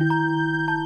Música